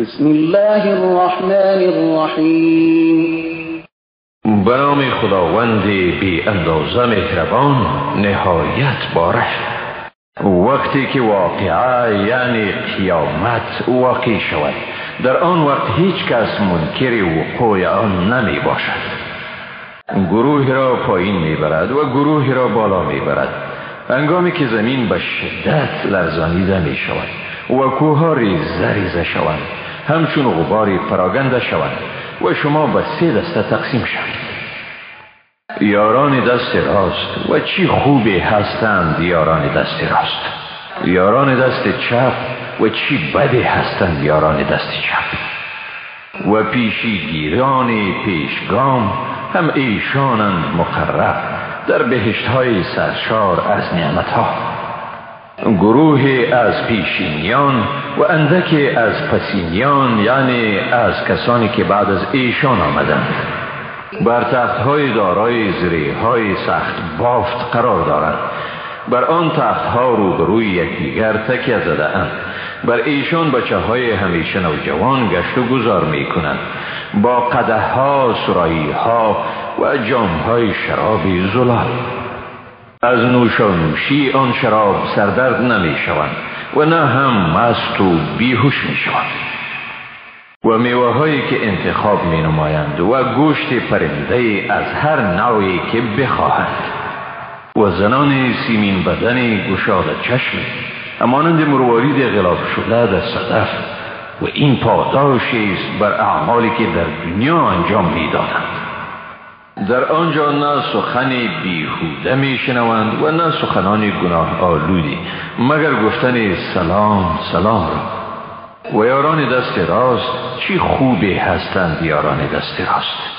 بسم الله الرحمن الرحیم به نام خداوند بی اندازه مهربان نهایت باره. وقتی که واقعه یعنی قیامت واقع شود. در آن وقت هیچ کس منکر وقوع آن نمی باشد. گروه را پایین می برد و گروه را بالا می برد. انگامی که زمین به شدت لرزانیده می شود و کوها ریزه ریزه شوند. همچون غباری پراگنده شوند و شما به سه دسته تقسیم شوید. یاران دست راست و چی خوبی هستند یاران دست راست؟ یاران دست چپ و چی بدی هستند یاران دست چپ؟ و پیشیگیران پیشگام هم ایشانند مقرب در بهشت های سرشار از نعمت ها گروه از پیشینیان و اندک از پسینیان یعنی از کسانی که بعد از ایشان آمدند. بر تخت های دارای زری های سخت بافت قرار دارند بر آن تخت ها روبروی یکدیگر تکیه زده اند بر ایشان بچه های همیشه نوجوان گشت و گذار می کنند با قده ها سرایی ها و جام های شرابی زلال. از نوش و نوشی آن شراب سردرد نمی شوند و نه هم مست و بیهوش می شوند و میوه هایی که انتخاب می نمایند و گوشت پرنده از هر نوعی که بخواهند. و زنان سیمین بدن گشاد چشم امانند مروارید غلاف شده در صدف. و این پاداشی است بر اعمالی که در دنیا انجام می‌دادند. در آنجا نه سخن بیهوده میشنوند و نه سخنان گناه آلودی مگر گفتن سلام سلام را. و یاران دست راست چی خوبی هستند یاران دست راست.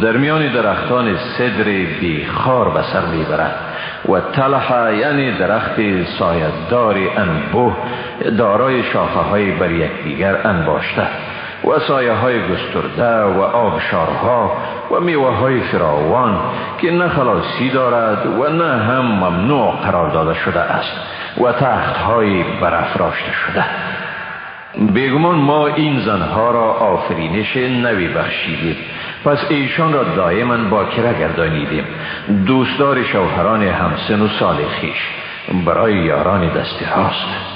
در میان درختان صدر بیخار به سر می‌برند و تلحه یعنی درخت سایدار انبوه دارای شاخه های بر یکدیگر انباشته. و سایه های گسترده و آبشارها و میوه های فراوان که نه خلاصی دارد و نه هم ممنوع قرار داده شده است و تخت های برافراشته شده. بیگمان ما این زنها را آفرینش نوی بخشیدیم. پس ایشان را دائما باکره گردانیدیم. دوستدار شوهران همسن و سال خیش. برای یاران دست راست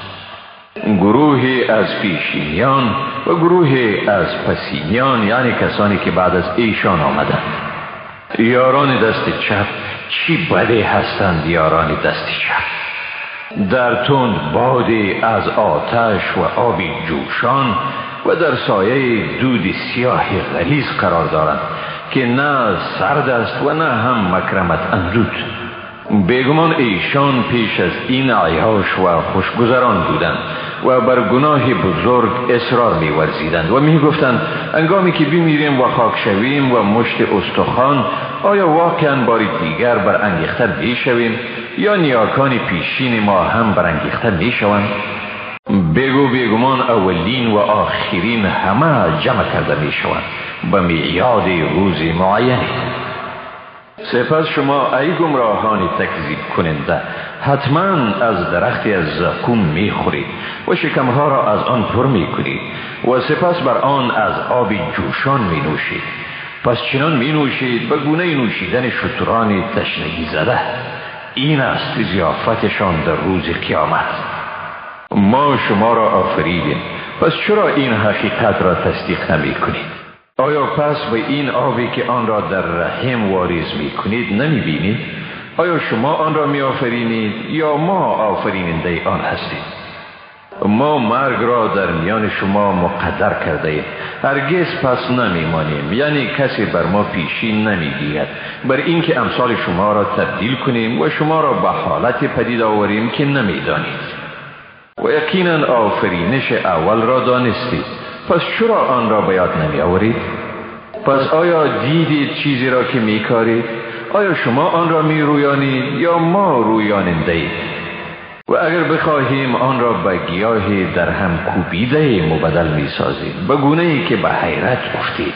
گروهی از پیشینیان و گروهی از پسینیان یعنی کسانی که بعد از ایشان آمدند. یاران دست چپ چی بده هستند یاران دست چپ؟ در تند بادی از آتش و آبی جوشان و در سایه دود سیاه غلیز قرار دارند که نه سرد است و نه هم مکرمت اندود. بیگمان ایشان پیش از این عیاش و خوشگذران بودند و بر گناه بزرگ اصرار می ورزیدند و می گفتند انگامی که بمیریم و خاک شویم و مشت استخوان آیا واقعا باری دیگر بر انگیخته می شویم یا نیاکان پیشین ما هم برانگیخته می شوند بگو بیگمان اولین و آخرین همه جمع کرده می شوند به میعاد روز معینی سپس شما ای گمراهان تکذیب کننده حتما از درختی از زقوم می خورید و شکمها را از آن پر می کنید و سپس بر آن از آب جوشان می نوشید پس چنان می نوشید به گونه نوشیدن شتران تشنگی زده. این است زیافتشان در روز قیامت. ما شما را آفریدیم. پس چرا این حقیقت را تصدیق نمی کنید آیا پس به این آبی که آن را در رحم واریز می کنید نمی بینید آیا شما آن را می آفرینید یا ما آفریننده آن هستید ما مرگ را در میان شما مقدر کرده ایم. هرگز پس نمیمانیم. یعنی کسی بر ما پیشین نمی‌گیرد. بر اینکه امثال شما را تبدیل کنیم و شما را به حالت پدید آوریم که نمی‌دانید. و یقینا آفرینش اول را دانستید. پس چرا آن را به یاد نمی آورید پس آیا دیدید چیزی را که میکارید؟ آیا شما آن را می رویانید یا ما رویاننده اید و اگر بخواهیم آن را به گیاهی در هم کوبیده مبدل می سازیم به گونه ای که به حیرت افتید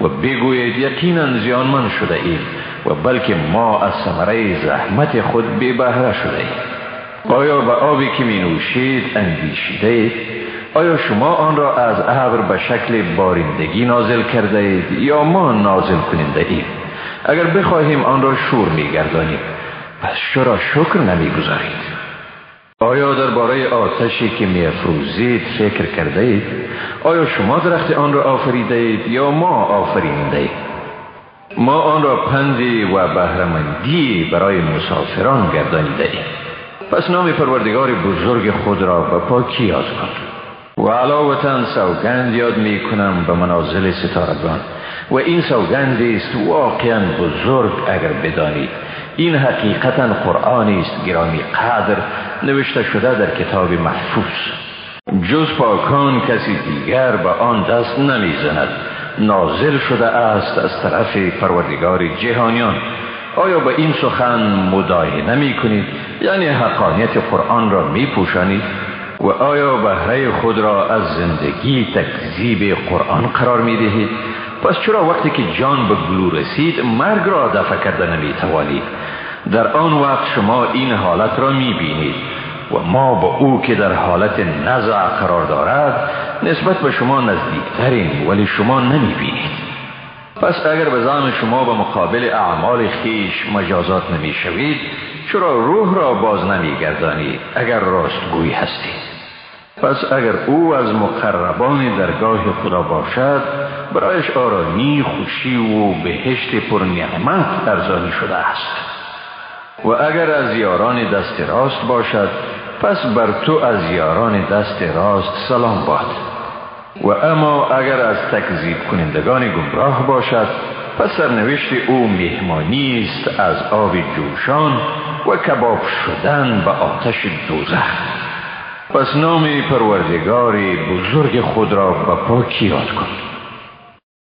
و بگویید یقینا زیانمن شده ایم و بلکه ما از ثمره زحمت خود بی بهره شده ایم. آیا به آبی که می نوشید اندیشیده آیا شما آن را از ابر به شکل بارندگی نازل کرده اید یا ما نازل کننده ایم اگر بخواهیم آن را شور میگردانیم پس چرا شکر نمی‌گذارید آیا درباره آتشی که میافروزید فکر کرده اید؟ آیا شما درخت آن را آفریده اید یا ما آفرینده اید؟ ما آن را پندی و بهرمندی برای مسافران گردانیده ایم پس نام پروردگار بزرگ خود را به پاکی یاد کن و علاوتا سوگند یاد می کنم به منازل ستارگان. و این سوگندی است واقعا بزرگ اگر بدانید. این حقیقتا قرآنی است گرامی قدر نوشته شده در کتاب محفوظ. جز پاکان کسی دیگر به آن دست نمی‌زند. نازل شده است از طرف پروردگار جهانیان. آیا به این سخن مداهنه نمی کنید یعنی حقانیت قرآن را می پوشانید و آیا بهره خود را از زندگی تکذیب قرآن قرار می دهید پس چرا وقتی که جان به گلو رسید مرگ را دفع کرده نمی توانید در آن وقت شما این حالت را می بینید و ما با او که در حالت نزع قرار دارد نسبت به شما نزدیکترین ولی شما نمی بینید پس اگر به زعم شما به مقابل اعمال خیش مجازات نمی شوید چرا روح را باز نمی گردانید اگر راستگویی هستید. پس اگر او از مقربان درگاه خدا باشد برایش آرامی خوشی و بهشت پر نعمت ارزانی شده است. و اگر از یاران دست راست باشد پس بر تو از یاران دست راست سلام باد. و اما اگر از تکذیب کنندگان گمراه باشد پس سرنوشت او مهمانی است از آب جوشان و کباب شدن به آتش دوزخ. پس نام پروردگار بزرگ خود را به پاکی یاد کن.